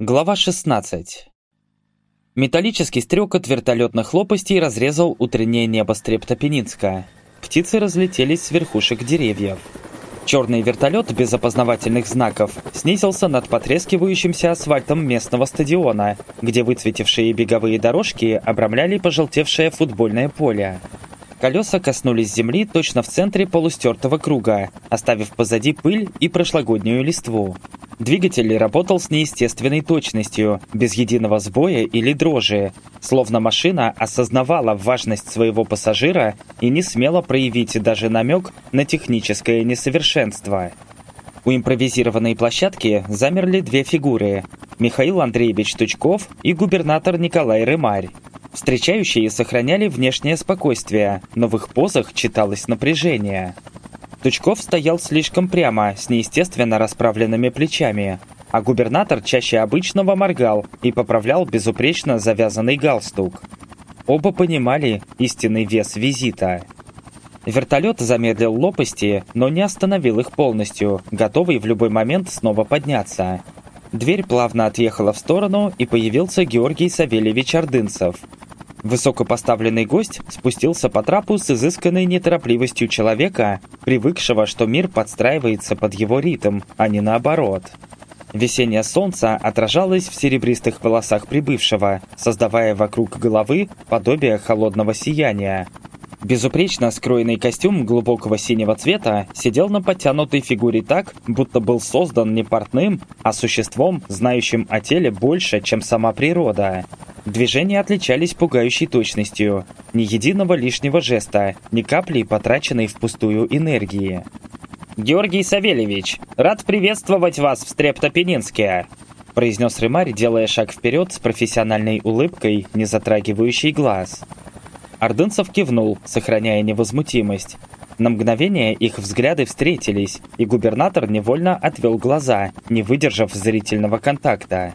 Глава 16 Металлический стрекот вертолетных лопастей разрезал утреннее небо Стрептопенинска. Птицы разлетелись с верхушек деревьев. Черный вертолет без опознавательных знаков снизился над потрескивающимся асфальтом местного стадиона, где выцветившие беговые дорожки обрамляли пожелтевшее футбольное поле. Колеса коснулись земли точно в центре полустертого круга, оставив позади пыль и прошлогоднюю листву. Двигатель работал с неестественной точностью, без единого сбоя или дрожи, словно машина осознавала важность своего пассажира и не смела проявить даже намек на техническое несовершенство. У импровизированной площадки замерли две фигуры – Михаил Андреевич Тучков и губернатор Николай Рымарь. Встречающие сохраняли внешнее спокойствие, но в их позах читалось напряжение – Тучков стоял слишком прямо, с неестественно расправленными плечами, а губернатор чаще обычного моргал и поправлял безупречно завязанный галстук. Оба понимали истинный вес визита. Вертолет замедлил лопасти, но не остановил их полностью, готовый в любой момент снова подняться. Дверь плавно отъехала в сторону, и появился Георгий Савельевич Ордынцев – Высокопоставленный гость спустился по трапу с изысканной неторопливостью человека, привыкшего, что мир подстраивается под его ритм, а не наоборот. Весеннее солнце отражалось в серебристых волосах прибывшего, создавая вокруг головы подобие холодного сияния. Безупречно скроенный костюм глубокого синего цвета сидел на подтянутой фигуре так, будто был создан не портным, а существом, знающим о теле больше, чем сама природа. Движения отличались пугающей точностью. Ни единого лишнего жеста, ни капли потраченной впустую энергии. «Георгий Савельевич, рад приветствовать вас в Стрептопенинске!» произнес Рымарь, делая шаг вперед с профессиональной улыбкой, не затрагивающей глаз. Ордынцев кивнул, сохраняя невозмутимость. На мгновение их взгляды встретились, и губернатор невольно отвел глаза, не выдержав зрительного контакта.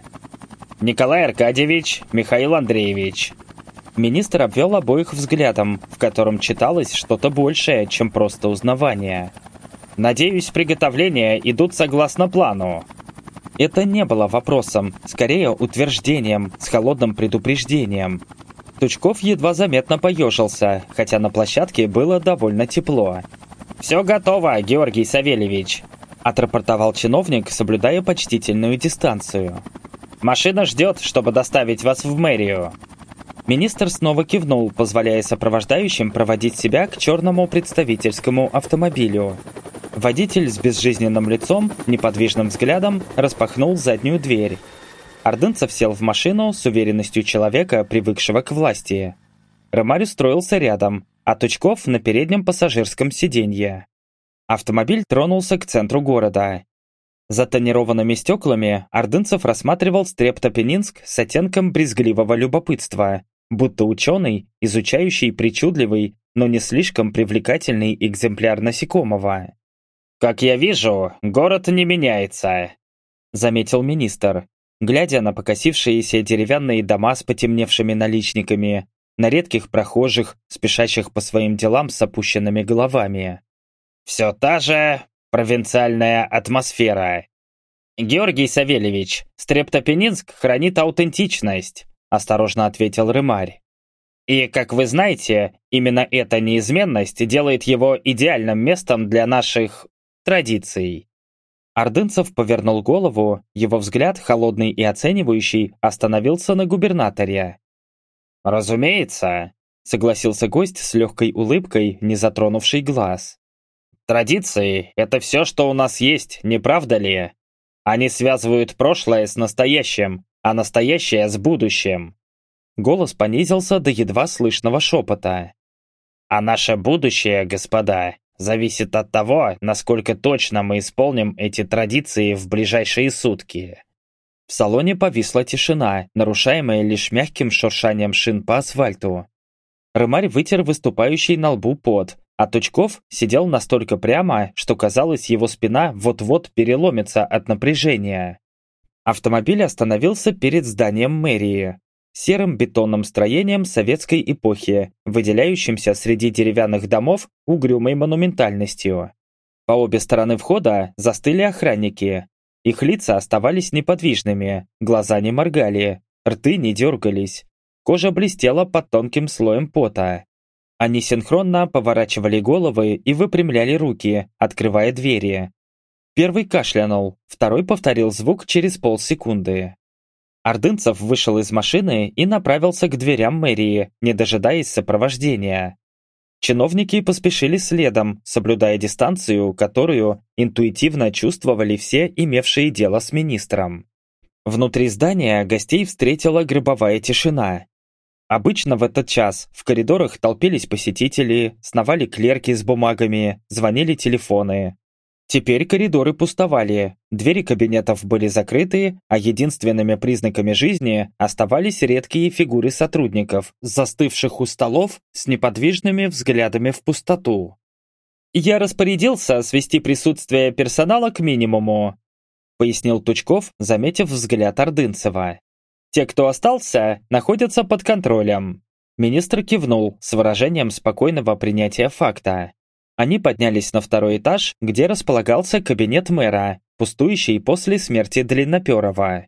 Николай Аркадьевич, Михаил Андреевич». Министр обвел обоих взглядом, в котором читалось что-то большее, чем просто узнавание. «Надеюсь, приготовления идут согласно плану». Это не было вопросом, скорее утверждением, с холодным предупреждением. Тучков едва заметно поежился, хотя на площадке было довольно тепло. «Все готово, Георгий Савельевич», – отрапортовал чиновник, соблюдая почтительную дистанцию. Машина ждет, чтобы доставить вас в мэрию». Министр снова кивнул, позволяя сопровождающим проводить себя к черному представительскому автомобилю. Водитель с безжизненным лицом, неподвижным взглядом, распахнул заднюю дверь. Ордынцев сел в машину с уверенностью человека, привыкшего к власти. Ромарь устроился рядом, а Тучков на переднем пассажирском сиденье. Автомобиль тронулся к центру города. За тонированными стеклами Ордынцев рассматривал Стрептопенинск с оттенком брезгливого любопытства, будто ученый, изучающий причудливый, но не слишком привлекательный экземпляр насекомого. «Как я вижу, город не меняется», — заметил министр, глядя на покосившиеся деревянные дома с потемневшими наличниками, на редких прохожих, спешащих по своим делам с опущенными головами. «Все та же провинциальная атмосфера. Георгий Савельевич, Стрептопенинск хранит аутентичность, осторожно ответил Рымарь. И, как вы знаете, именно эта неизменность делает его идеальным местом для наших традиций. Ордынцев повернул голову, его взгляд, холодный и оценивающий, остановился на губернаторе. «Разумеется», — согласился гость с легкой улыбкой, не затронувший глаз. Традиции – это все, что у нас есть, не правда ли? Они связывают прошлое с настоящим, а настоящее с будущим. Голос понизился до едва слышного шепота. А наше будущее, господа, зависит от того, насколько точно мы исполним эти традиции в ближайшие сутки. В салоне повисла тишина, нарушаемая лишь мягким шуршанием шин по асфальту. Рымарь вытер выступающий на лбу пот, а Тучков сидел настолько прямо, что казалось, его спина вот-вот переломится от напряжения. Автомобиль остановился перед зданием мэрии, серым бетонным строением советской эпохи, выделяющимся среди деревянных домов угрюмой монументальностью. По обе стороны входа застыли охранники. Их лица оставались неподвижными, глаза не моргали, рты не дергались. Кожа блестела под тонким слоем пота. Они синхронно поворачивали головы и выпрямляли руки, открывая двери. Первый кашлянул, второй повторил звук через полсекунды. Ордынцев вышел из машины и направился к дверям мэрии, не дожидаясь сопровождения. Чиновники поспешили следом, соблюдая дистанцию, которую интуитивно чувствовали все, имевшие дело с министром. Внутри здания гостей встретила гробовая тишина. Обычно в этот час в коридорах толпились посетители, сновали клерки с бумагами, звонили телефоны. Теперь коридоры пустовали, двери кабинетов были закрыты, а единственными признаками жизни оставались редкие фигуры сотрудников, застывших у столов с неподвижными взглядами в пустоту. «Я распорядился свести присутствие персонала к минимуму», пояснил Тучков, заметив взгляд Ордынцева. «Те, кто остался, находятся под контролем». Министр кивнул с выражением спокойного принятия факта. Они поднялись на второй этаж, где располагался кабинет мэра, пустующий после смерти Длинноперова.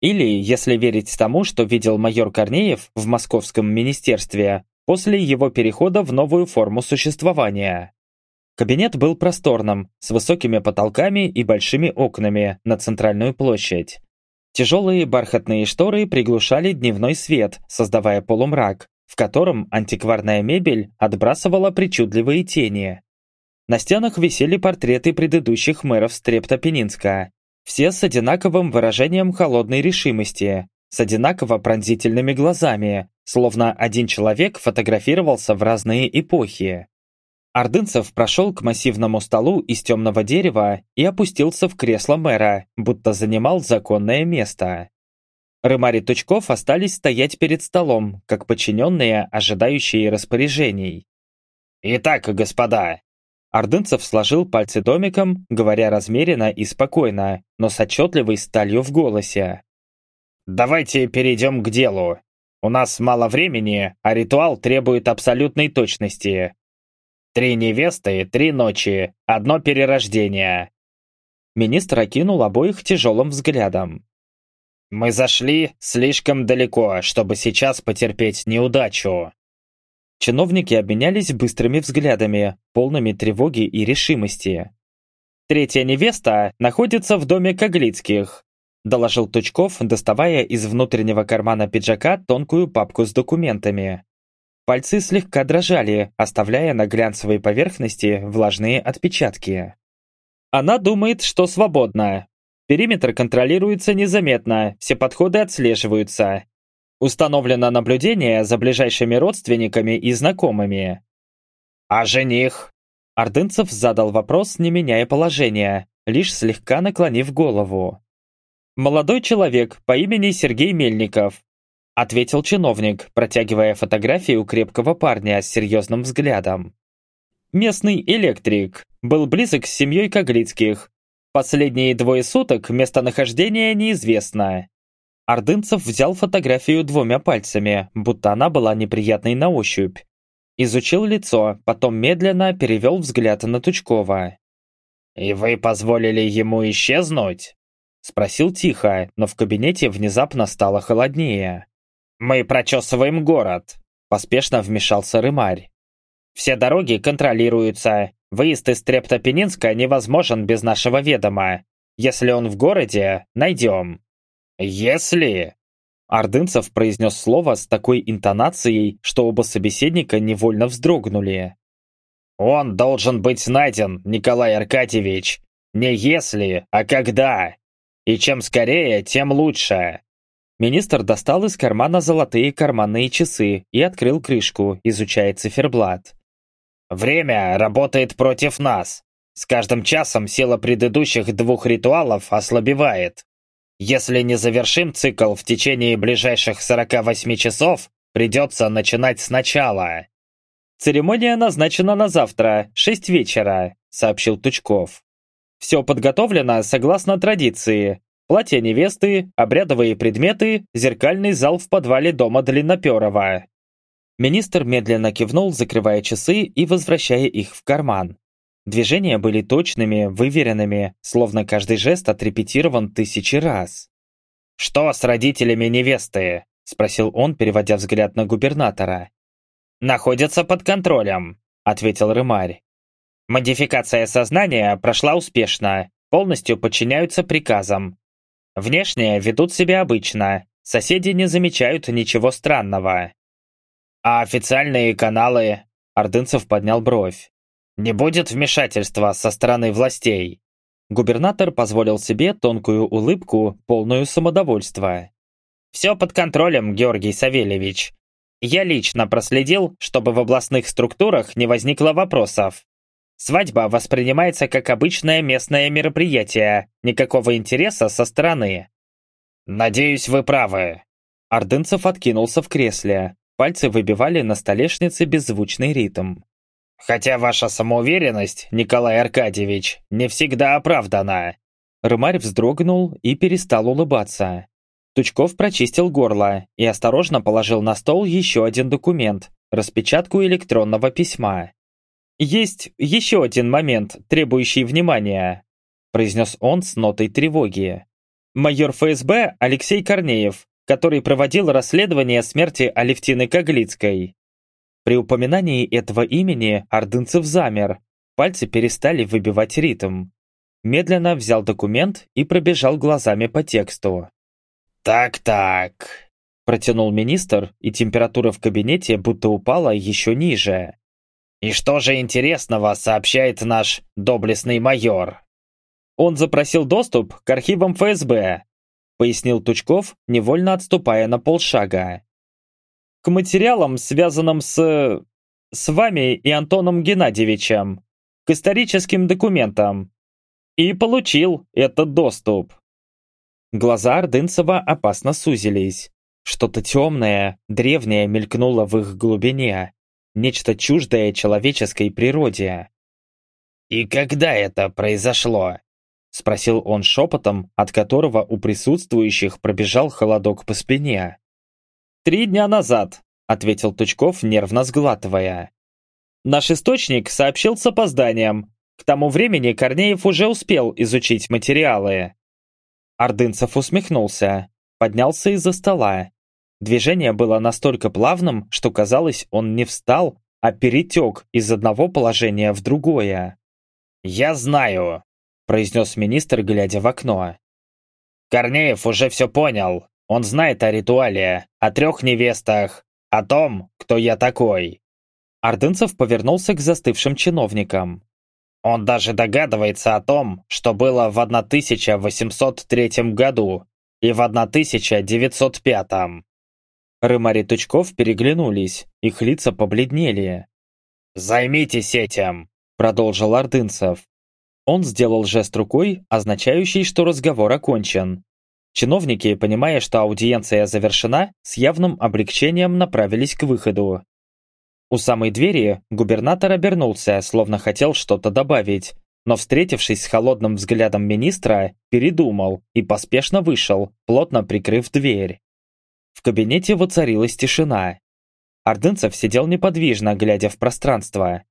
Или, если верить тому, что видел майор Корнеев в московском министерстве, после его перехода в новую форму существования. Кабинет был просторным, с высокими потолками и большими окнами на центральную площадь. Тяжелые бархатные шторы приглушали дневной свет, создавая полумрак, в котором антикварная мебель отбрасывала причудливые тени. На стенах висели портреты предыдущих мэров Стрептопенинска, все с одинаковым выражением холодной решимости, с одинаково пронзительными глазами, словно один человек фотографировался в разные эпохи. Ордынцев прошел к массивному столу из темного дерева и опустился в кресло мэра, будто занимал законное место. Рымарь и Тучков остались стоять перед столом, как подчиненные, ожидающие распоряжений. «Итак, господа!» Ордынцев сложил пальцы домиком, говоря размеренно и спокойно, но с отчетливой сталью в голосе. «Давайте перейдем к делу. У нас мало времени, а ритуал требует абсолютной точности. Три невесты, три ночи, одно перерождение». Министр окинул обоих тяжелым взглядом. Мы зашли слишком далеко, чтобы сейчас потерпеть неудачу. Чиновники обменялись быстрыми взглядами, полными тревоги и решимости. «Третья невеста находится в доме Коглицких», доложил Тучков, доставая из внутреннего кармана пиджака тонкую папку с документами. Пальцы слегка дрожали, оставляя на глянцевой поверхности влажные отпечатки. «Она думает, что свободна. Периметр контролируется незаметно, все подходы отслеживаются. Установлено наблюдение за ближайшими родственниками и знакомыми. «А жених?» Ордынцев задал вопрос, не меняя положения, лишь слегка наклонив голову. «Молодой человек по имени Сергей Мельников», ответил чиновник, протягивая фотографию крепкого парня с серьезным взглядом. Местный электрик, был близок с семьей Коглицких, Последние двое суток местонахождение неизвестно. Ордынцев взял фотографию двумя пальцами, будто она была неприятной на ощупь. Изучил лицо, потом медленно перевел взгляд на Тучкова. «И вы позволили ему исчезнуть?» Спросил тихо, но в кабинете внезапно стало холоднее. «Мы прочесываем город», – поспешно вмешался Рымарь. «Все дороги контролируются, Выезд из Трептопенинска невозможен без нашего ведома. Если он в городе, найдем». «Если...» Ордынцев произнес слово с такой интонацией, что оба собеседника невольно вздрогнули. «Он должен быть найден, Николай Аркадьевич. Не если, а когда. И чем скорее, тем лучше». Министр достал из кармана золотые карманные часы и открыл крышку, изучая циферблат. Время работает против нас. С каждым часом сила предыдущих двух ритуалов ослабевает. Если не завершим цикл в течение ближайших 48 часов, придется начинать сначала. Церемония назначена на завтра, 6 вечера, сообщил Тучков. Все подготовлено согласно традиции. Платье невесты, обрядовые предметы, зеркальный зал в подвале дома Длинноперова. Министр медленно кивнул, закрывая часы и возвращая их в карман. Движения были точными, выверенными, словно каждый жест отрепетирован тысячи раз. «Что с родителями невесты?» – спросил он, переводя взгляд на губернатора. «Находятся под контролем», – ответил Рымарь. «Модификация сознания прошла успешно, полностью подчиняются приказам. Внешне ведут себя обычно, соседи не замечают ничего странного». «А официальные каналы?» – Ордынцев поднял бровь. Не будет вмешательства со стороны властей. Губернатор позволил себе тонкую улыбку, полную самодовольства. «Все под контролем, Георгий Савельевич. Я лично проследил, чтобы в областных структурах не возникло вопросов. Свадьба воспринимается как обычное местное мероприятие, никакого интереса со стороны». «Надеюсь, вы правы». Ордынцев откинулся в кресле. Пальцы выбивали на столешнице беззвучный ритм. Хотя ваша самоуверенность, Николай Аркадьевич, не всегда оправдана». Рымарь вздрогнул и перестал улыбаться. Тучков прочистил горло и осторожно положил на стол еще один документ, распечатку электронного письма. «Есть еще один момент, требующий внимания», произнес он с нотой тревоги. «Майор ФСБ Алексей Корнеев, который проводил расследование смерти Алевтины Коглицкой. При упоминании этого имени Ордынцев замер, пальцы перестали выбивать ритм. Медленно взял документ и пробежал глазами по тексту. «Так-так», – протянул министр, и температура в кабинете будто упала еще ниже. «И что же интересного сообщает наш доблестный майор?» «Он запросил доступ к архивам ФСБ», – пояснил Тучков, невольно отступая на полшага к материалам, связанным с... с вами и Антоном Геннадьевичем, к историческим документам. И получил этот доступ. Глаза Ордынцева опасно сузились. Что-то темное, древнее мелькнуло в их глубине. Нечто чуждое человеческой природе. «И когда это произошло?» Спросил он шепотом, от которого у присутствующих пробежал холодок по спине. «Три дня назад», — ответил Тучков, нервно сглатывая. «Наш источник сообщил с опозданием. К тому времени Корнеев уже успел изучить материалы». Ордынцев усмехнулся, поднялся из-за стола. Движение было настолько плавным, что казалось, он не встал, а перетек из одного положения в другое. «Я знаю», — произнес министр, глядя в окно. «Корнеев уже все понял. Он знает о ритуале, о трех невестах, о том, кто я такой». Ордынцев повернулся к застывшим чиновникам. «Он даже догадывается о том, что было в 1803 году и в 1905». Рымарь и Тучков переглянулись, их лица побледнели. «Займитесь этим», — продолжил Ордынцев. Он сделал жест рукой, означающий, что разговор окончен, Чиновники, понимая, что аудиенция завершена, с явным облегчением направились к выходу. У самой двери губернатор обернулся, словно хотел что-то добавить, но, встретившись с холодным взглядом министра, передумал и поспешно вышел, плотно прикрыв дверь. В кабинете воцарилась тишина. Ордынцев сидел неподвижно, глядя в пространство.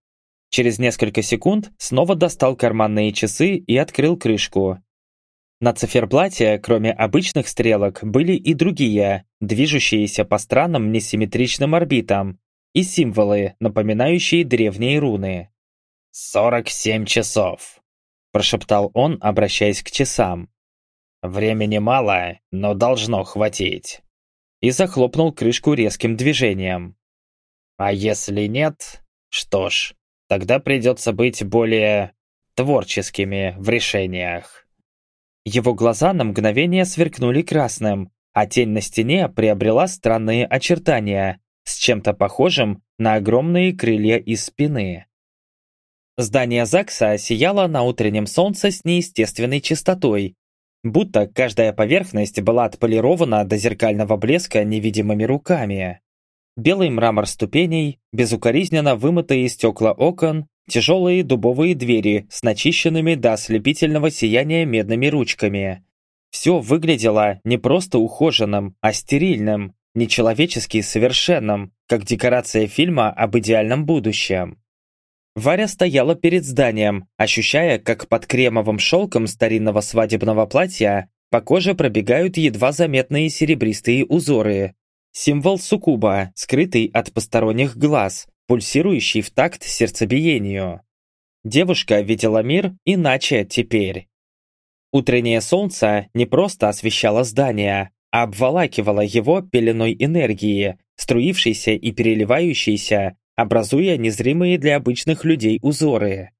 Через несколько секунд снова достал карманные часы и открыл крышку. На циферблате, кроме обычных стрелок, были и другие, движущиеся по странным несимметричным орбитам, и символы, напоминающие древние руны. «Сорок семь часов», – прошептал он, обращаясь к часам. «Времени мало, но должно хватить». И захлопнул крышку резким движением. «А если нет, что ж, тогда придется быть более творческими в решениях». Его глаза на мгновение сверкнули красным, а тень на стене приобрела странные очертания, с чем-то похожим на огромные крылья из спины. Здание ЗАГСа сияло на утреннем солнце с неестественной чистотой, будто каждая поверхность была отполирована до зеркального блеска невидимыми руками. Белый мрамор ступеней, безукоризненно вымытые стекла окон, Тяжелые дубовые двери с начищенными до ослепительного сияния медными ручками. Все выглядело не просто ухоженным, а стерильным, нечеловечески совершенным, как декорация фильма об идеальном будущем. Варя стояла перед зданием, ощущая, как под кремовым шелком старинного свадебного платья по коже пробегают едва заметные серебристые узоры. Символ суккуба, скрытый от посторонних глаз, пульсирующий в такт сердцебиению. Девушка видела мир иначе теперь. Утреннее солнце не просто освещало здание, а обволакивало его пеленой энергии, струившейся и переливающейся, образуя незримые для обычных людей узоры.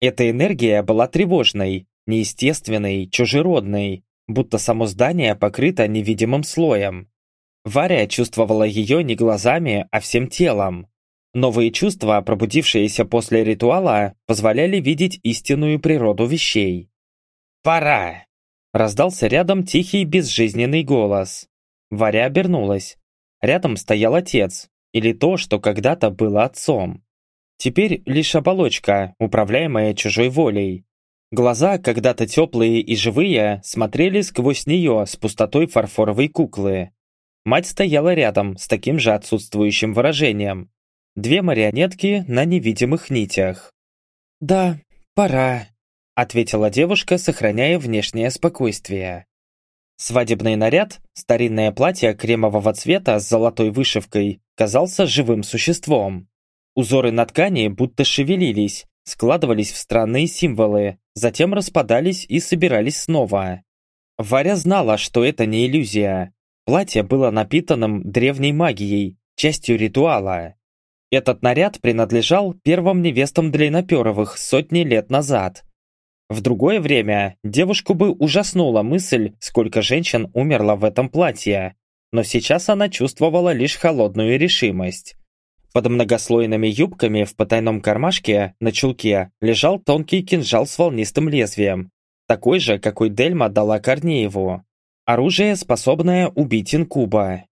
Эта энергия была тревожной, неестественной, чужеродной, будто само здание покрыто невидимым слоем. Варя чувствовала ее не глазами, а всем телом. Новые чувства, пробудившиеся после ритуала, позволяли видеть истинную природу вещей. «Пора!» Раздался рядом тихий безжизненный голос. Варя обернулась. Рядом стоял отец, или то, что когда-то было отцом. Теперь лишь оболочка, управляемая чужой волей. Глаза, когда-то теплые и живые, смотрели сквозь нее с пустотой фарфоровой куклы. Мать стояла рядом с таким же отсутствующим выражением. Две марионетки на невидимых нитях. «Да, пора», — ответила девушка, сохраняя внешнее спокойствие. Свадебный наряд, старинное платье кремового цвета с золотой вышивкой, казался живым существом. Узоры на ткани будто шевелились, складывались в странные символы, затем распадались и собирались снова. Варя знала, что это не иллюзия. Платье было напитанным древней магией, частью ритуала. Этот наряд принадлежал первым невестам Длинноперовых сотни лет назад, в другое время девушку бы ужаснула мысль, сколько женщин умерло в этом платье, но сейчас она чувствовала лишь холодную решимость. Под многослойными юбками в потайном кармашке на чулке лежал тонкий кинжал с волнистым лезвием, такой же, какой Дельма дала Корнееву. Оружие, способное убить инкуба.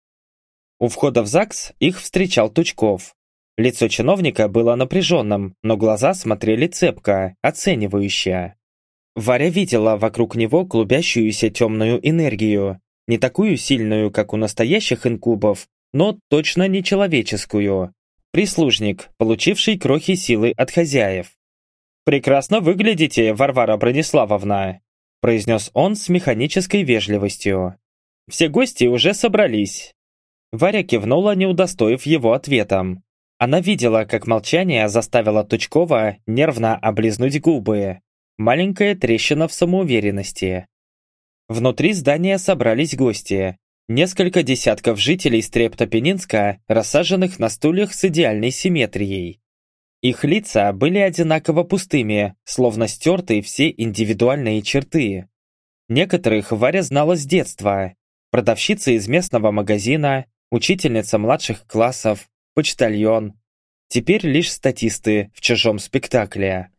У входа в ЗАГС их встречал Тучков. Лицо чиновника было напряженным, но глаза смотрели цепко, оценивающе. Варя видела вокруг него клубящуюся темную энергию, не такую сильную, как у настоящих инкубов, но точно не человеческую. Прислужник, получивший крохи силы от хозяев. «Прекрасно выглядите, Варвара Брониславовна», произнес он с механической вежливостью. «Все гости уже собрались». Варя кивнула, не удостоив его ответом. Она видела, как молчание заставило Тучкова нервно облизнуть губы. Маленькая трещина в самоуверенности. Внутри здания собрались гости. Несколько десятков жителей Стрептопенинска, рассаженных на стульях с идеальной симметрией. Их лица были одинаково пустыми, словно стерты все индивидуальные черты. Некоторых Варя знала с детства. Продавщица из местного магазина, учительница младших классов, почтальон. Теперь лишь статисты в чужом спектакле.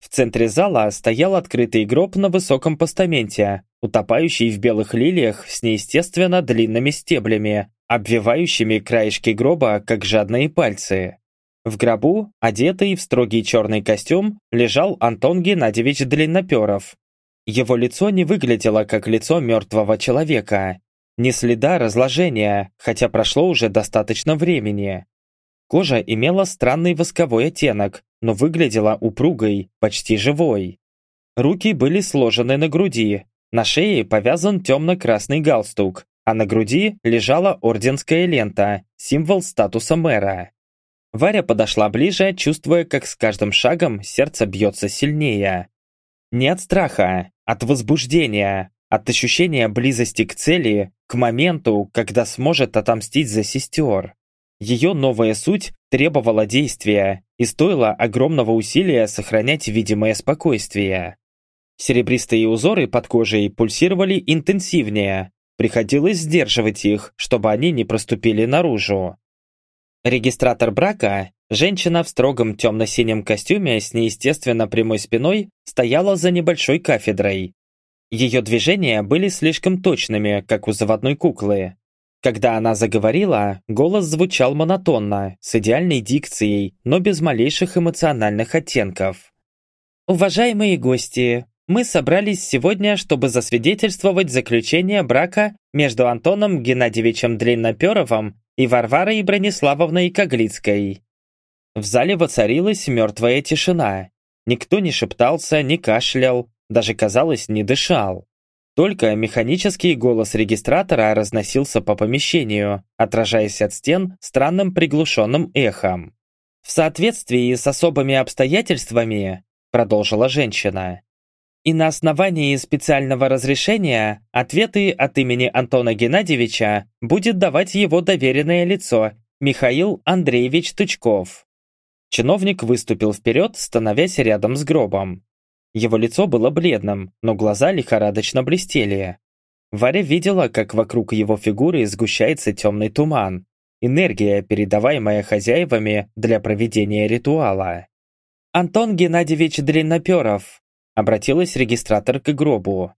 В центре зала стоял открытый гроб на высоком постаменте, утопающий в белых лилиях с неестественно длинными стеблями, обвивающими краешки гроба, как жадные пальцы. В гробу, одетый в строгий черный костюм, лежал Антон Геннадьевич Длинноперов. Его лицо не выглядело как лицо мертвого человека. Ни следа разложения, хотя прошло уже достаточно времени. Кожа имела странный восковой оттенок, но выглядела упругой, почти живой. Руки были сложены на груди, на шее повязан темно-красный галстук, а на груди лежала орденская лента, символ статуса мэра. Варя подошла ближе, чувствуя, как с каждым шагом сердце бьется сильнее. Не от страха, от возбуждения, от ощущения близости к цели, к моменту, когда сможет отомстить за сестер. Ее новая суть требовала действия и стоила огромного усилия сохранять видимое спокойствие. Серебристые узоры под кожей пульсировали интенсивнее, приходилось сдерживать их, чтобы они не проступили наружу. Регистратор брака, женщина в строгом темно-синем костюме с неестественно прямой спиной, стояла за небольшой кафедрой. Ее движения были слишком точными, как у заводной куклы. Когда она заговорила, голос звучал монотонно, с идеальной дикцией, но без малейших эмоциональных оттенков. «Уважаемые гости, мы собрались сегодня, чтобы засвидетельствовать заключение брака между Антоном Геннадьевичем Длинноперовым и Варварой Брониславовной Коглицкой. В зале воцарилась мертвая тишина. Никто не шептался, не кашлял, даже, казалось, не дышал. Только механический голос регистратора разносился по помещению, отражаясь от стен странным приглушенным эхом. «В соответствии с особыми обстоятельствами», продолжила женщина, и на основании специального разрешения ответы от имени Антона Геннадьевича будет давать его доверенное лицо Михаил Андреевич Тучков. Чиновник выступил вперед, становясь рядом с гробом. Его лицо было бледным, но глаза лихорадочно блестели. Варя видела, как вокруг его фигуры сгущается темный туман, энергия, передаваемая хозяевами для проведения ритуала. «Антон Геннадьевич Длинноперов», Обратилась регистратор к гробу.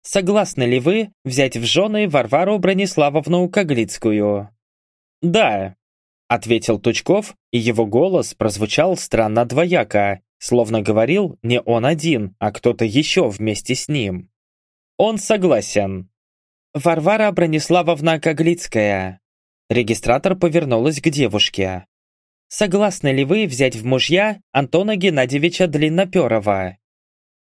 «Согласны ли вы взять в жены Варвару Брониславовну Коглицкую?» «Да», — ответил Тучков, и его голос прозвучал странно двояко, словно говорил не он один, а кто-то еще вместе с ним. «Он согласен». «Варвара Брониславовна Коглицкая». Регистратор повернулась к девушке. «Согласны ли вы взять в мужья Антона Геннадьевича Длинноперова?»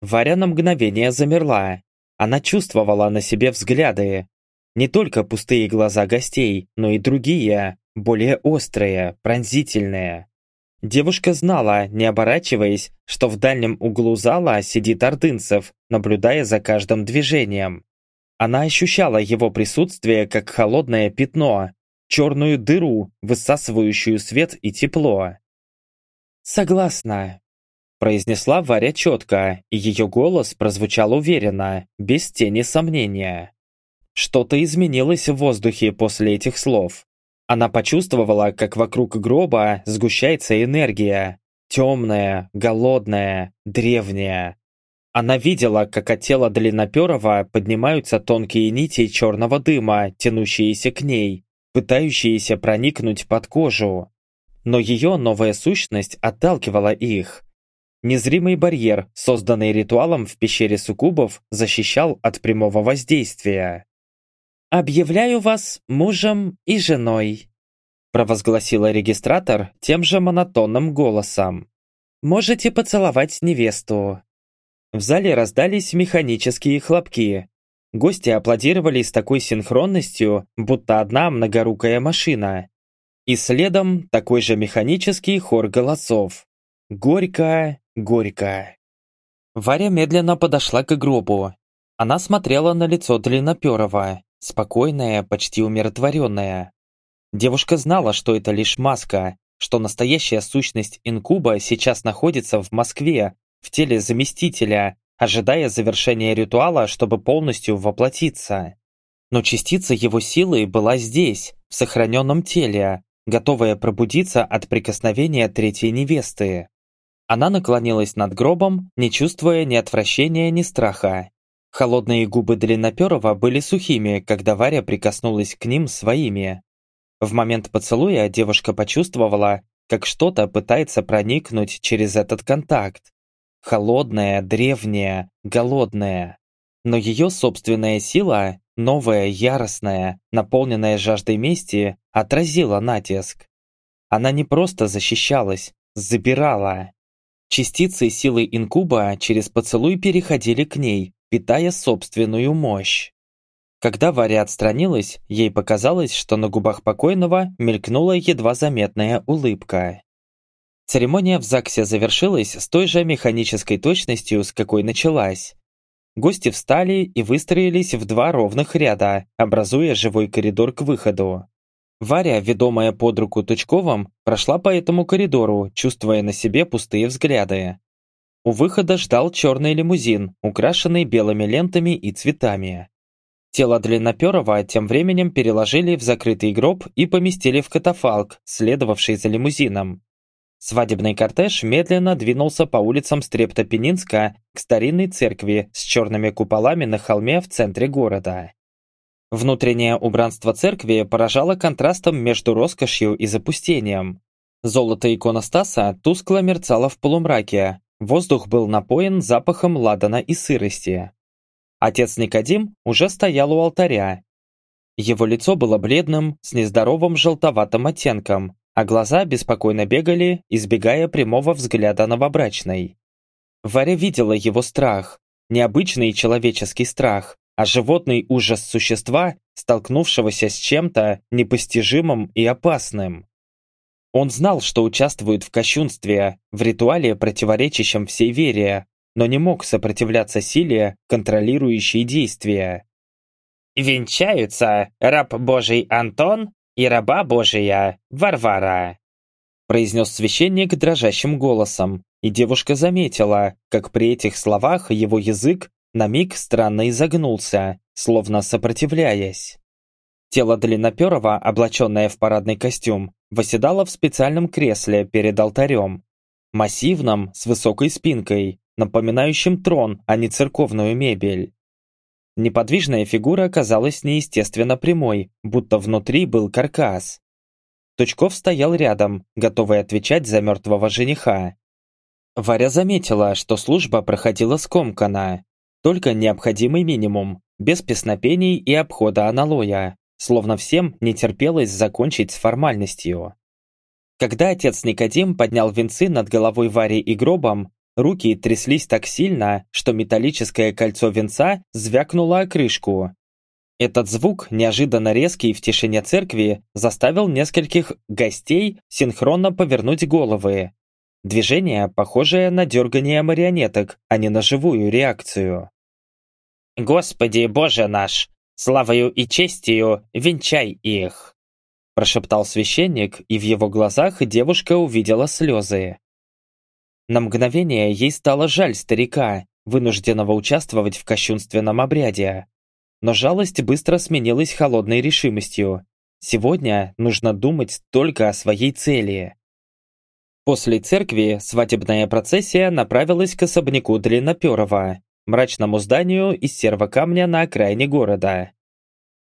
Варя на мгновение замерла. Она чувствовала на себе взгляды. Не только пустые глаза гостей, но и другие, более острые, пронзительные. Девушка знала, не оборачиваясь, что в дальнем углу зала сидит Ордынцев, наблюдая за каждым движением. Она ощущала его присутствие как холодное пятно, черную дыру, высасывающую свет и тепло. «Согласна», произнесла Варя четко, и ее голос прозвучал уверенно, без тени сомнения. Что-то изменилось в воздухе после этих слов. Она почувствовала, как вокруг гроба сгущается энергия. Темная, голодная, древняя. Она видела, как от тела Длинноперова поднимаются тонкие нити черного дыма, тянущиеся к ней, пытающиеся проникнуть под кожу. Но ее новая сущность отталкивала их. Незримый барьер, созданный ритуалом в пещере суккубов, защищал от прямого воздействия. «Объявляю вас мужем и женой», провозгласила регистратор тем же монотонным голосом. «Можете поцеловать невесту». В зале раздались механические хлопки. Гости аплодировали с такой синхронностью, будто одна многорукая машина. И следом такой же механический хор голосов. Горько, горько. Варя медленно подошла к гробу. Она смотрела на лицо Длинноперова, спокойное, почти умиротворенное. Девушка знала, что это лишь маска, что настоящая сущность инкуба сейчас находится в Москве, в теле заместителя, ожидая завершения ритуала, чтобы полностью воплотиться. Но частица его силы была здесь, в сохраненном теле, готовая пробудиться от прикосновения третьей невесты. Она наклонилась над гробом, не чувствуя ни отвращения, ни страха. Холодные губы Длинноперова были сухими, когда Варя прикоснулась к ним своими. В момент поцелуя девушка почувствовала, как что-то пытается проникнуть через этот контакт. Холодное, древнее, голодное. Но ее собственная сила, новая, яростная, наполненная жаждой мести, отразила натиск. Она не просто защищалась, забирала. Частицы силы инкуба через поцелуй переходили к ней, питая собственную мощь. Когда Варя отстранилась, ей показалось, что на губах покойного мелькнула едва заметная улыбка. Церемония в ЗАГСе завершилась с той же механической точностью, с какой началась. Гости встали и выстроились в два ровных ряда, образуя живой коридор к выходу. Варя, ведомая под руку Тучковым, прошла по этому коридору, чувствуя на себе пустые взгляды. У выхода ждал черный лимузин, украшенный белыми лентами и цветами. Тело Длинноперова тем временем переложили в закрытый гроб и поместили в катафалк, следовавший за лимузином. Свадебный кортеж медленно двинулся по улицам Стрептопенинска к старинной церкви с черными куполами на холме в центре города. Внутреннее убранство церкви поражало контрастом между роскошью и запустением. Золото иконостаса тускло мерцало в полумраке, воздух был напоен запахом ладана и сырости. Отец Никодим уже стоял у алтаря. Его лицо было бледным, с нездоровым желтоватым оттенком, а глаза беспокойно бегали, избегая прямого взгляда новобрачной. Варя видела его страх, необычный человеческий страх, а животный ужас существа, столкнувшегося с чем-то непостижимым и опасным. Он знал, что участвует в кощунстве, в ритуале, противоречащем всей вере, но не мог сопротивляться силе, контролирующей действия. «Венчаются раб Божий Антон и раба Божия Варвара», произнес священник дрожащим голосом, и девушка заметила, как при этих словах его язык на миг странно изогнулся, словно сопротивляясь. Тело длинноперого, облаченное в парадный костюм, восседало в специальном кресле перед алтарем. Массивном, с высокой спинкой, напоминающим трон, а не церковную мебель. Неподвижная фигура казалась неестественно прямой, будто внутри был каркас. Тучков стоял рядом, готовый отвечать за мертвого жениха. Варя заметила, что служба проходила скомканно. Только необходимый минимум, без песнопений и обхода аналоя, словно всем не терпелось закончить с формальностью. Когда отец Никодим поднял венцы над головой Вари и гробом, руки тряслись так сильно, что металлическое кольцо венца звякнуло о крышку. Этот звук, неожиданно резкий в тишине церкви, заставил нескольких гостей синхронно повернуть головы, Движение, похожее на дергание марионеток, а не на живую реакцию. «Господи, Боже наш, славою и честью венчай их!» Прошептал священник, и в его глазах девушка увидела слезы. На мгновение ей стало жаль старика, вынужденного участвовать в кощунственном обряде. Но жалость быстро сменилась холодной решимостью. Сегодня нужно думать только о своей цели. После церкви свадебная процессия направилась к особняку Длинноперова, мрачному зданию из серого камня на окраине города.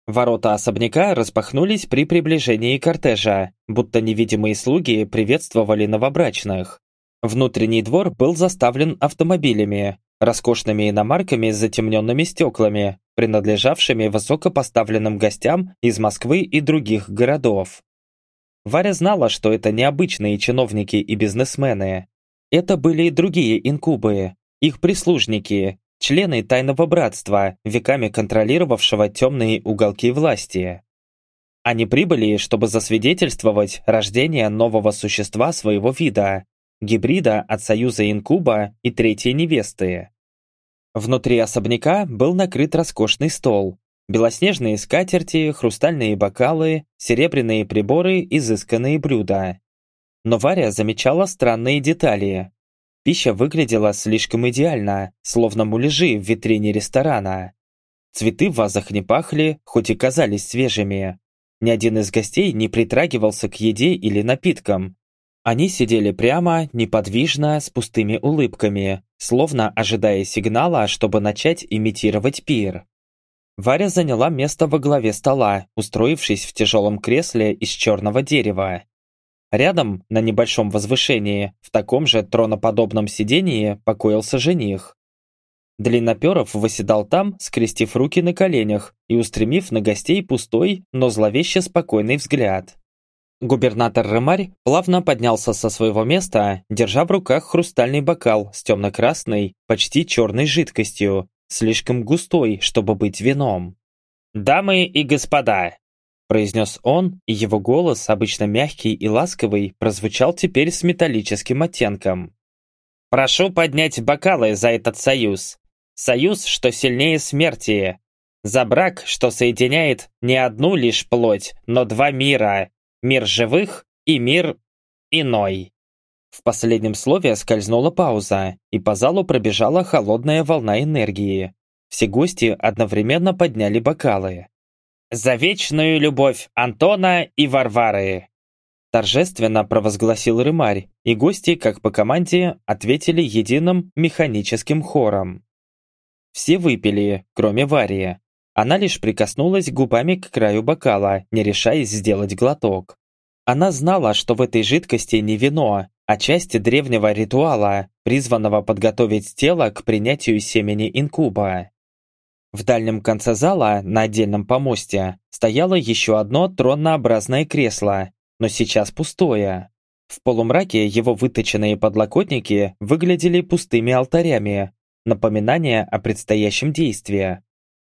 Ворота особняка распахнулись при приближении кортежа, будто невидимые слуги приветствовали новобрачных. Внутренний двор был заставлен автомобилями, роскошными иномарками с затемненными стеклами, принадлежавшими высокопоставленным гостям из Москвы и других городов. Варя знала, что это необычные чиновники и бизнесмены. Это были и другие инкубы, их прислужники, члены тайного братства, веками контролировавшего темные уголки власти. Они прибыли, чтобы засвидетельствовать рождение нового существа своего вида, гибрида от союза инкуба и третьей невесты. Внутри особняка был накрыт роскошный стол, Белоснежные скатерти, хрустальные бокалы, серебряные приборы, изысканные блюда. Но Варя замечала странные детали. Пища выглядела слишком идеально, словно муляжи в витрине ресторана. Цветы в вазах не пахли, хоть и казались свежими. Ни один из гостей не притрагивался к еде или напиткам. Они сидели прямо, неподвижно, с пустыми улыбками, словно ожидая сигнала, чтобы начать имитировать пир. Варя заняла место во главе стола, устроившись в тяжелом кресле из черного дерева. Рядом, на небольшом возвышении, в таком же троноподобном сидении, покоился жених. Длинноперов восседал там, скрестив руки на коленях и устремив на гостей пустой, но зловеще спокойный взгляд. Губернатор Рымарь плавно поднялся со своего места, держа в руках хрустальный бокал с темно-красной, почти черной жидкостью, слишком густой, чтобы быть вином. «Дамы и господа!» Произнес он, и его голос, обычно мягкий и ласковый, прозвучал теперь с металлическим оттенком. «Прошу поднять бокалы за этот союз. Союз, что сильнее смерти. За брак, что соединяет не одну лишь плоть, но два мира. Мир живых и мир иной. В последнем слове скользнула пауза, и по залу пробежала холодная волна энергии. Все гости одновременно подняли бокалы. «За вечную любовь Антона и Варвары!» Торжественно провозгласил Рымарь, и гости, как по команде, ответили единым механическим хором. Все выпили, кроме Варии. Она лишь прикоснулась губами к краю бокала, не решаясь сделать глоток. Она знала, что в этой жидкости не вино, а части древнего ритуала, призванного подготовить тело к принятию семени инкуба. В дальнем конце зала, на отдельном помосте, стояло еще одно троннообразное кресло, но сейчас пустое. В полумраке его выточенные подлокотники выглядели пустыми алтарями, напоминание о предстоящем действии.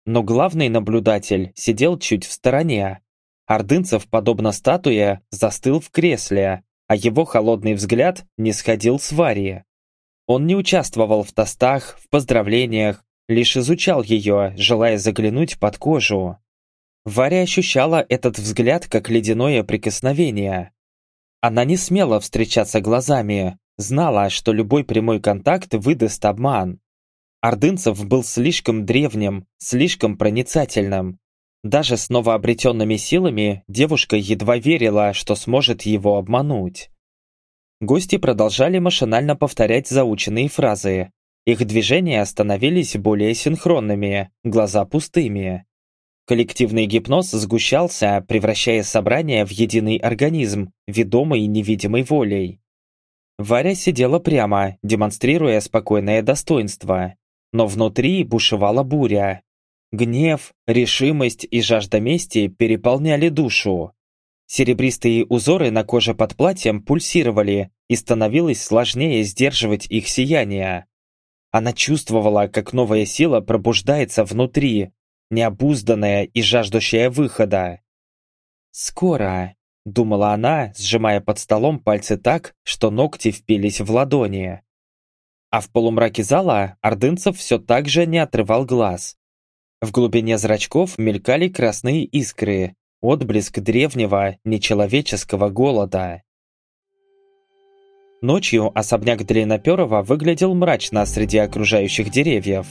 Но главный наблюдатель сидел чуть в стороне. Ордынцев, подобно статуе, застыл в кресле, а его холодный взгляд не сходил с Вари. Он не участвовал в тостах, в поздравлениях, лишь изучал ее, желая заглянуть под кожу. Варя ощущала этот взгляд как ледяное прикосновение. Она не смела встречаться глазами, знала, что любой прямой контакт выдаст обман. Ордынцев был слишком древним, слишком проницательным. Даже с новообретенными силами девушка едва верила, что сможет его обмануть. Гости продолжали машинально повторять заученные фразы. Их движения становились более синхронными, глаза пустыми. Коллективный гипноз сгущался, превращая собрание в единый организм, ведомый невидимой волей. Варя сидела прямо, демонстрируя спокойное достоинство. Но внутри бушевала буря. Гнев, решимость и жажда мести переполняли душу. Серебристые узоры на коже под платьем пульсировали, и становилось сложнее сдерживать их сияние. Она чувствовала, как новая сила пробуждается внутри, необузданная и жаждущая выхода. «Скоро», — думала она, сжимая под столом пальцы так, что ногти впились в ладони. А в полумраке зала Ордынцев все так же не отрывал глаз. В глубине зрачков мелькали красные искры, отблеск древнего, нечеловеческого голода. Ночью особняк Длинноперова выглядел мрачно среди окружающих деревьев.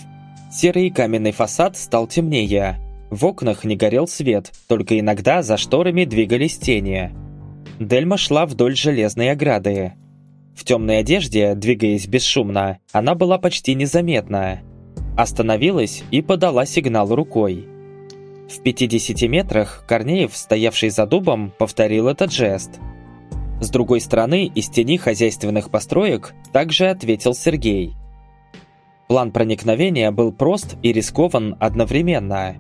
Серый каменный фасад стал темнее. В окнах не горел свет, только иногда за шторами двигались тени. Дельма шла вдоль железной ограды. В темной одежде, двигаясь бесшумно, она была почти незаметна. Остановилась и подала сигнал рукой. В 50 метрах Корнеев, стоявший за дубом, повторил этот жест. С другой стороны, из тени хозяйственных построек также ответил Сергей. План проникновения был прост и рискован одновременно.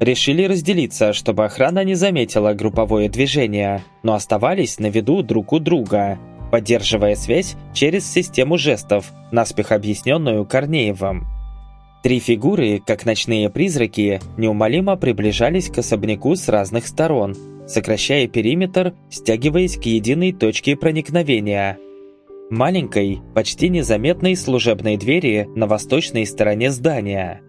Решили разделиться, чтобы охрана не заметила групповое движение, но оставались на виду друг у друга, поддерживая связь через систему жестов, наспех объясненную Корнеевым. Три фигуры, как ночные призраки, неумолимо приближались к особняку с разных сторон, сокращая периметр, стягиваясь к единой точке проникновения. Маленькой, почти незаметной служебной двери на восточной стороне здания.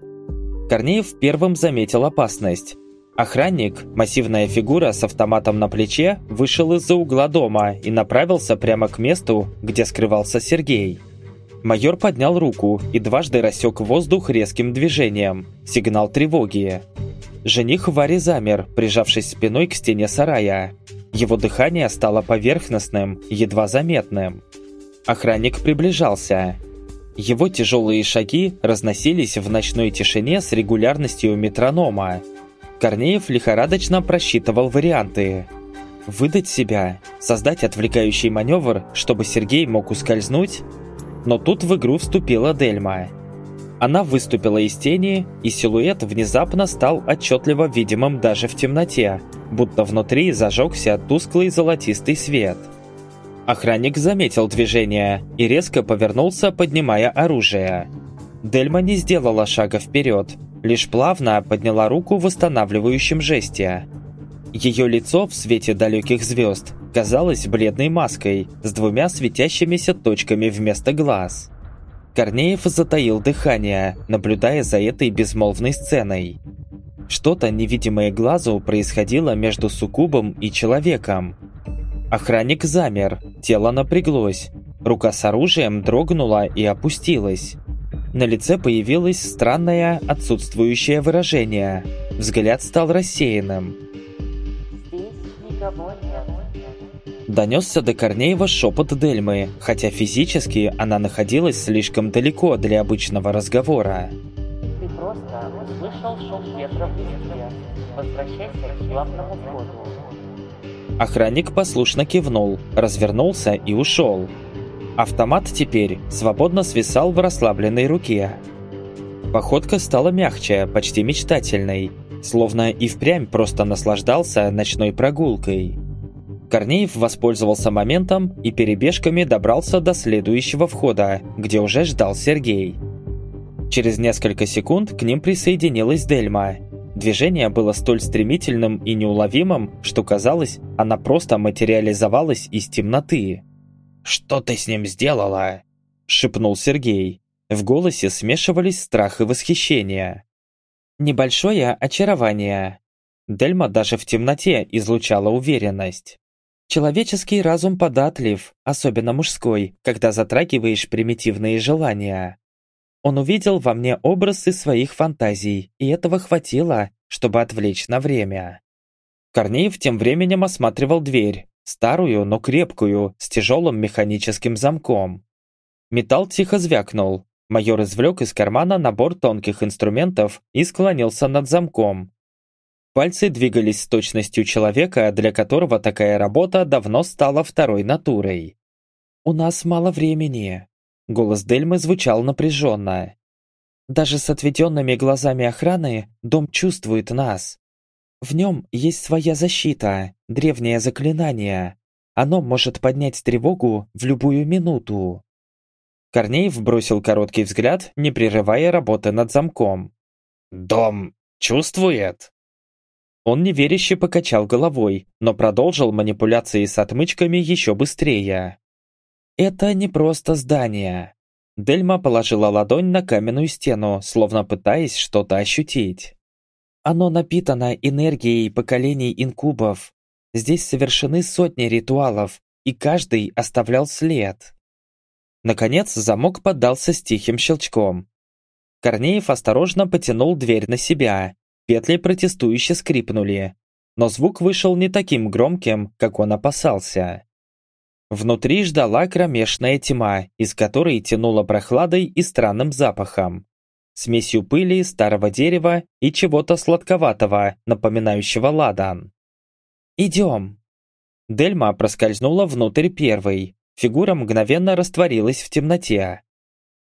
Корнеев первым заметил опасность. Охранник, массивная фигура с автоматом на плече, вышел из-за угла дома и направился прямо к месту, где скрывался Сергей. Майор поднял руку и дважды рассек воздух резким движением. Сигнал тревоги. Жених Вари замер, прижавшись спиной к стене сарая. Его дыхание стало поверхностным, едва заметным. Охранник приближался. Его тяжелые шаги разносились в ночной тишине с регулярностью метронома. Корнеев лихорадочно просчитывал варианты. Выдать себя, создать отвлекающий маневр, чтобы Сергей мог ускользнуть – но тут в игру вступила Дельма. Она выступила из тени, и силуэт внезапно стал отчетливо видимым даже в темноте, будто внутри зажегся тусклый золотистый свет. Охранник заметил движение и резко повернулся, поднимая оружие. Дельма не сделала шага вперед, лишь плавно подняла руку в восстанавливающем жесте. Ее лицо в свете далеких звезд казалось бледной маской с двумя светящимися точками вместо глаз. Корнеев затаил дыхание, наблюдая за этой безмолвной сценой. Что-то невидимое глазу происходило между суккубом и человеком. Охранник замер, тело напряглось, рука с оружием дрогнула и опустилась. На лице появилось странное отсутствующее выражение. Взгляд стал рассеянным. «Здесь никого нет». Донесся до Корнеева шепот Дельмы, хотя физически она находилась слишком далеко для обычного разговора. Ты просто услышал шум ветра в листве. Возвращайся к главному входу. Охранник послушно кивнул, развернулся и ушел. Автомат теперь свободно свисал в расслабленной руке. Походка стала мягче, почти мечтательной, словно и впрямь просто наслаждался ночной прогулкой. Корнеев воспользовался моментом и перебежками добрался до следующего входа, где уже ждал Сергей. Через несколько секунд к ним присоединилась Дельма. Движение было столь стремительным и неуловимым, что казалось, она просто материализовалась из темноты. «Что ты с ним сделала?» – шепнул Сергей. В голосе смешивались страх и восхищение. «Небольшое очарование». Дельма даже в темноте излучала уверенность. Человеческий разум податлив, особенно мужской, когда затрагиваешь примитивные желания. Он увидел во мне образ из своих фантазий, и этого хватило, чтобы отвлечь на время. Корнеев тем временем осматривал дверь, старую, но крепкую, с тяжелым механическим замком. Металл тихо звякнул. Майор извлек из кармана набор тонких инструментов и склонился над замком, Пальцы двигались с точностью человека, для которого такая работа давно стала второй натурой. «У нас мало времени», — голос Дельмы звучал напряженно. «Даже с отведенными глазами охраны дом чувствует нас. В нем есть своя защита, древнее заклинание. Оно может поднять тревогу в любую минуту». Корнеев бросил короткий взгляд, не прерывая работы над замком. «Дом чувствует?» Он неверяще покачал головой, но продолжил манипуляции с отмычками еще быстрее. «Это не просто здание». Дельма положила ладонь на каменную стену, словно пытаясь что-то ощутить. «Оно напитано энергией поколений инкубов. Здесь совершены сотни ритуалов, и каждый оставлял след». Наконец замок поддался с тихим щелчком. Корнеев осторожно потянул дверь на себя, Петли протестующе скрипнули, но звук вышел не таким громким, как он опасался. Внутри ждала кромешная тьма, из которой тянуло прохладой и странным запахом. Смесью пыли, старого дерева и чего-то сладковатого, напоминающего ладан. «Идем!» Дельма проскользнула внутрь первой. Фигура мгновенно растворилась в темноте.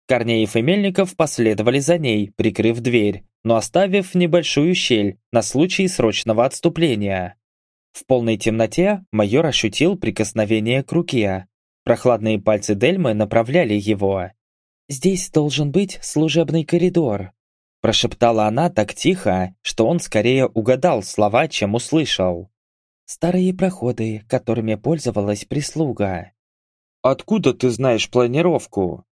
Корнеев и Мельников последовали за ней, прикрыв дверь, но оставив небольшую щель на случай срочного отступления. В полной темноте майор ощутил прикосновение к руке. Прохладные пальцы Дельмы направляли его. «Здесь должен быть служебный коридор», прошептала она так тихо, что он скорее угадал слова, чем услышал. «Старые проходы, которыми пользовалась прислуга». «Откуда ты знаешь планировку?»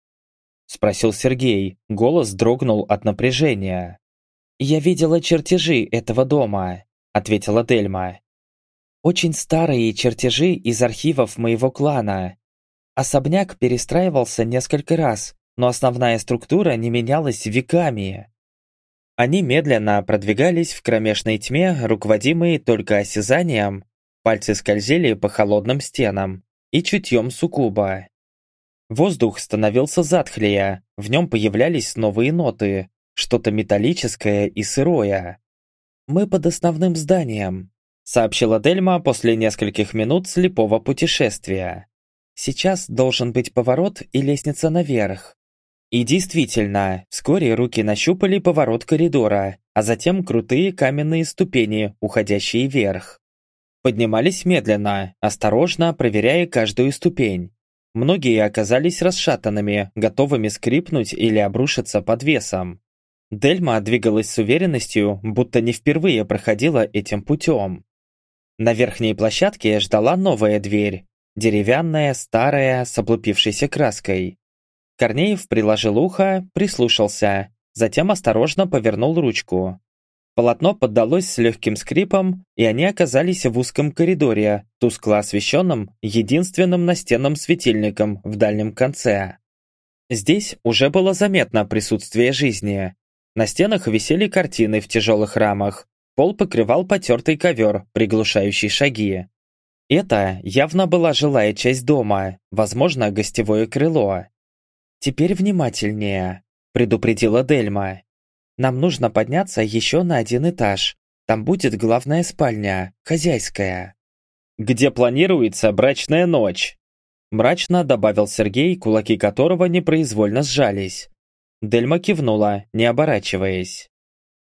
Спросил Сергей, голос дрогнул от напряжения. «Я видела чертежи этого дома», — ответила Дельма. «Очень старые чертежи из архивов моего клана. Особняк перестраивался несколько раз, но основная структура не менялась веками». Они медленно продвигались в кромешной тьме, руководимые только осязанием, пальцы скользили по холодным стенам и чутьем суккуба. Воздух становился затхлее, в нем появлялись новые ноты, что-то металлическое и сырое. «Мы под основным зданием», — сообщила Дельма после нескольких минут слепого путешествия. «Сейчас должен быть поворот и лестница наверх». И действительно, вскоре руки нащупали поворот коридора, а затем крутые каменные ступени, уходящие вверх. Поднимались медленно, осторожно проверяя каждую ступень. Многие оказались расшатанными, готовыми скрипнуть или обрушиться под весом. Дельма двигалась с уверенностью, будто не впервые проходила этим путем. На верхней площадке ждала новая дверь, деревянная, старая, с облупившейся краской. Корнеев приложил ухо, прислушался, затем осторожно повернул ручку. Полотно поддалось с легким скрипом, и они оказались в узком коридоре, тускло освещенном единственным настенным светильником в дальнем конце. Здесь уже было заметно присутствие жизни. На стенах висели картины в тяжелых рамах, пол покрывал потертый ковер, приглушающий шаги. Это явно была жилая часть дома, возможно, гостевое крыло. «Теперь внимательнее», – предупредила Дельма. «Нам нужно подняться еще на один этаж. Там будет главная спальня, хозяйская». «Где планируется брачная ночь?» Мрачно добавил Сергей, кулаки которого непроизвольно сжались. Дельма кивнула, не оборачиваясь.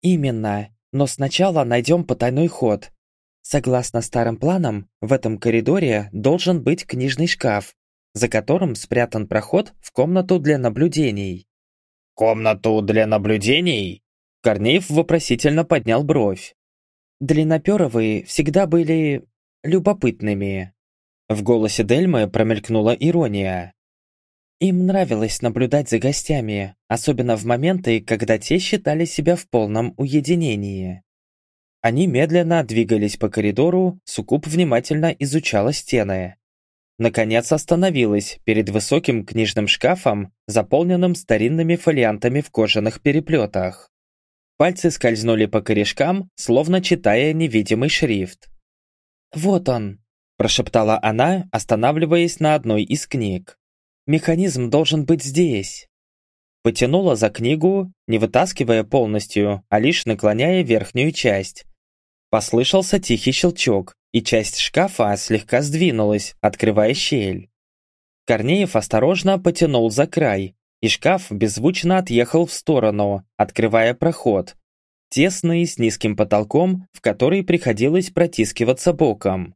«Именно. Но сначала найдем потайной ход. Согласно старым планам, в этом коридоре должен быть книжный шкаф, за которым спрятан проход в комнату для наблюдений. «Комнату для наблюдений?» Корнеев вопросительно поднял бровь. Длинноперовые всегда были любопытными. В голосе Дельмы промелькнула ирония. Им нравилось наблюдать за гостями, особенно в моменты, когда те считали себя в полном уединении. Они медленно двигались по коридору, Сукуб внимательно изучала стены. Наконец остановилась перед высоким книжным шкафом, заполненным старинными фолиантами в кожаных переплетах. Пальцы скользнули по корешкам, словно читая невидимый шрифт. «Вот он», – прошептала она, останавливаясь на одной из книг. «Механизм должен быть здесь». Потянула за книгу, не вытаскивая полностью, а лишь наклоняя верхнюю часть, Послышался тихий щелчок, и часть шкафа слегка сдвинулась, открывая щель. Корнеев осторожно потянул за край, и шкаф беззвучно отъехал в сторону, открывая проход. Тесный, с низким потолком, в который приходилось протискиваться боком.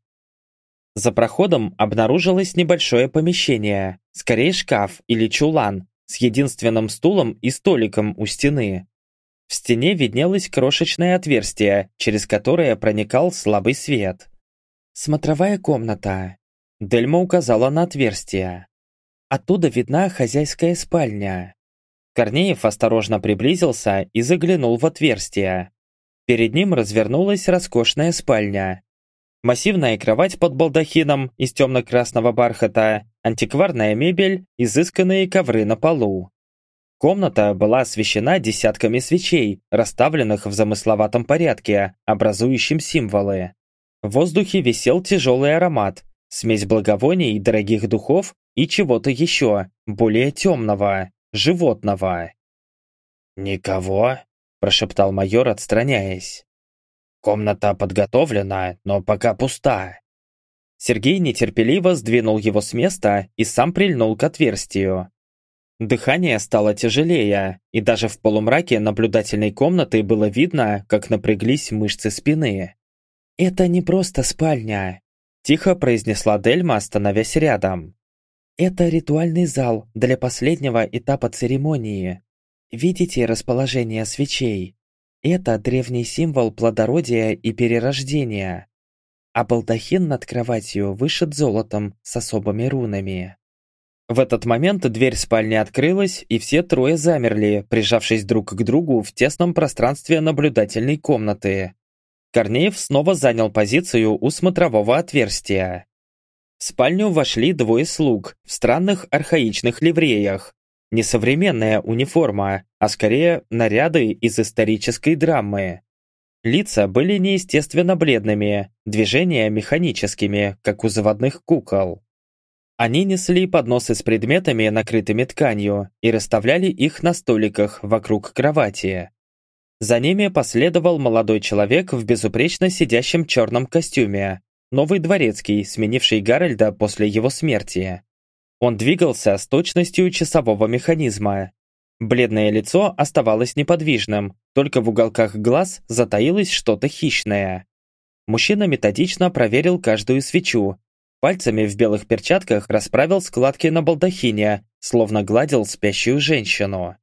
За проходом обнаружилось небольшое помещение, скорее шкаф или чулан, с единственным стулом и столиком у стены. В стене виднелось крошечное отверстие, через которое проникал слабый свет. «Смотровая комната». Дельма указала на отверстие. «Оттуда видна хозяйская спальня». Корнеев осторожно приблизился и заглянул в отверстие. Перед ним развернулась роскошная спальня. Массивная кровать под балдахином из темно-красного бархата, антикварная мебель, изысканные ковры на полу. Комната была освещена десятками свечей, расставленных в замысловатом порядке, образующим символы. В воздухе висел тяжелый аромат, смесь благовоний, дорогих духов и чего-то еще, более темного, животного. «Никого?» – прошептал майор, отстраняясь. «Комната подготовлена, но пока пуста». Сергей нетерпеливо сдвинул его с места и сам прильнул к отверстию. Дыхание стало тяжелее, и даже в полумраке наблюдательной комнаты было видно, как напряглись мышцы спины. «Это не просто спальня», – тихо произнесла Дельма, становясь рядом. «Это ритуальный зал для последнего этапа церемонии. Видите расположение свечей? Это древний символ плодородия и перерождения. А балдахин над кроватью вышит золотом с особыми рунами. В этот момент дверь спальни открылась, и все трое замерли, прижавшись друг к другу в тесном пространстве наблюдательной комнаты. Корнеев снова занял позицию у смотрового отверстия. В спальню вошли двое слуг в странных архаичных ливреях. Не современная униформа, а скорее наряды из исторической драмы. Лица были неестественно бледными, движения механическими, как у заводных кукол. Они несли подносы с предметами, накрытыми тканью, и расставляли их на столиках вокруг кровати. За ними последовал молодой человек в безупречно сидящем черном костюме, новый дворецкий, сменивший Гарольда после его смерти. Он двигался с точностью часового механизма. Бледное лицо оставалось неподвижным, только в уголках глаз затаилось что-то хищное. Мужчина методично проверил каждую свечу, Пальцами в белых перчатках расправил складки на балдахине, словно гладил спящую женщину.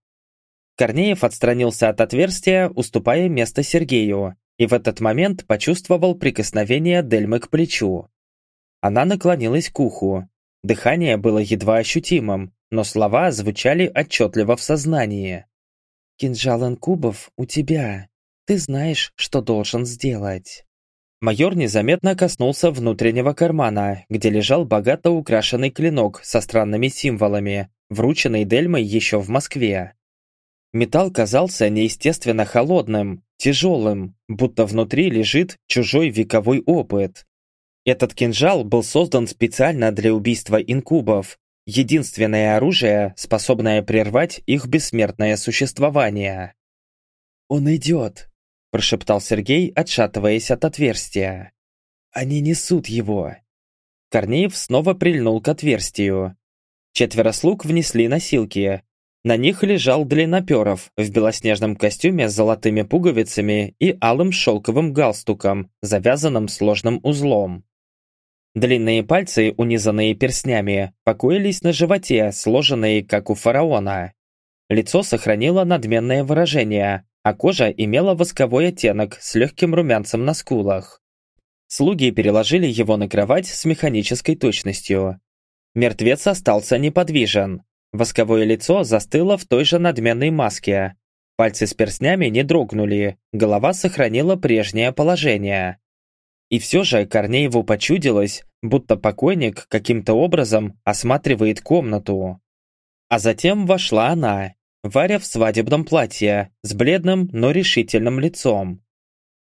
Корнеев отстранился от отверстия, уступая место Сергею, и в этот момент почувствовал прикосновение Дельмы к плечу. Она наклонилась к уху. Дыхание было едва ощутимым, но слова звучали отчетливо в сознании. «Кинжал инкубов у тебя. Ты знаешь, что должен сделать». Майор незаметно коснулся внутреннего кармана, где лежал богато украшенный клинок со странными символами, врученный Дельмой еще в Москве. Металл казался неестественно холодным, тяжелым, будто внутри лежит чужой вековой опыт. Этот кинжал был создан специально для убийства инкубов, единственное оружие, способное прервать их бессмертное существование. «Он идет», прошептал Сергей, отшатываясь от отверстия. «Они несут его!» Корнеев снова прильнул к отверстию. Четверо слуг внесли носилки. На них лежал Длинноперов в белоснежном костюме с золотыми пуговицами и алым шелковым галстуком, завязанным сложным узлом. Длинные пальцы, унизанные перстнями, покоились на животе, сложенные, как у фараона. Лицо сохранило надменное выражение, а кожа имела восковой оттенок с легким румянцем на скулах. Слуги переложили его на кровать с механической точностью. Мертвец остался неподвижен, Восковое лицо застыло в той же надменной маске. Пальцы с перстнями не дрогнули, голова сохранила прежнее положение. И все же Корнееву почудилось, будто покойник каким-то образом осматривает комнату. А затем вошла она, Варя в свадебном платье, с бледным, но решительным лицом.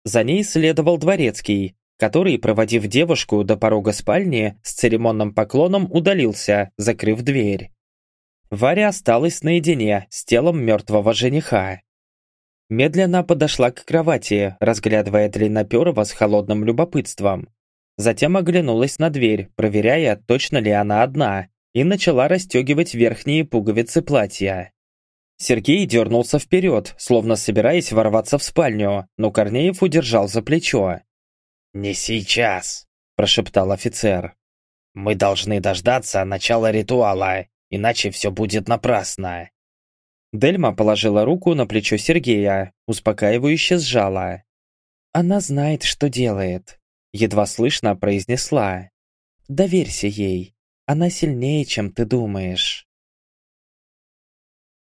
За ней следовал дворецкий, который, проводив девушку до порога спальни, с церемонным поклоном удалился, закрыв дверь. Варя осталась наедине с телом мертвого жениха. Медленно подошла к кровати, разглядывая длинноперого с холодным любопытством. Затем оглянулась на дверь, проверяя, точно ли она одна, и начала расстегивать верхние пуговицы платья. Сергей дернулся вперед, словно собираясь ворваться в спальню, но Корнеев удержал за плечо. «Не сейчас», – прошептал офицер. «Мы должны дождаться начала ритуала иначе все будет напрасно». Дельма положила руку на плечо Сергея, успокаивающе сжала. «Она знает, что делает», — едва слышно произнесла. «Доверься ей, она сильнее, чем ты думаешь».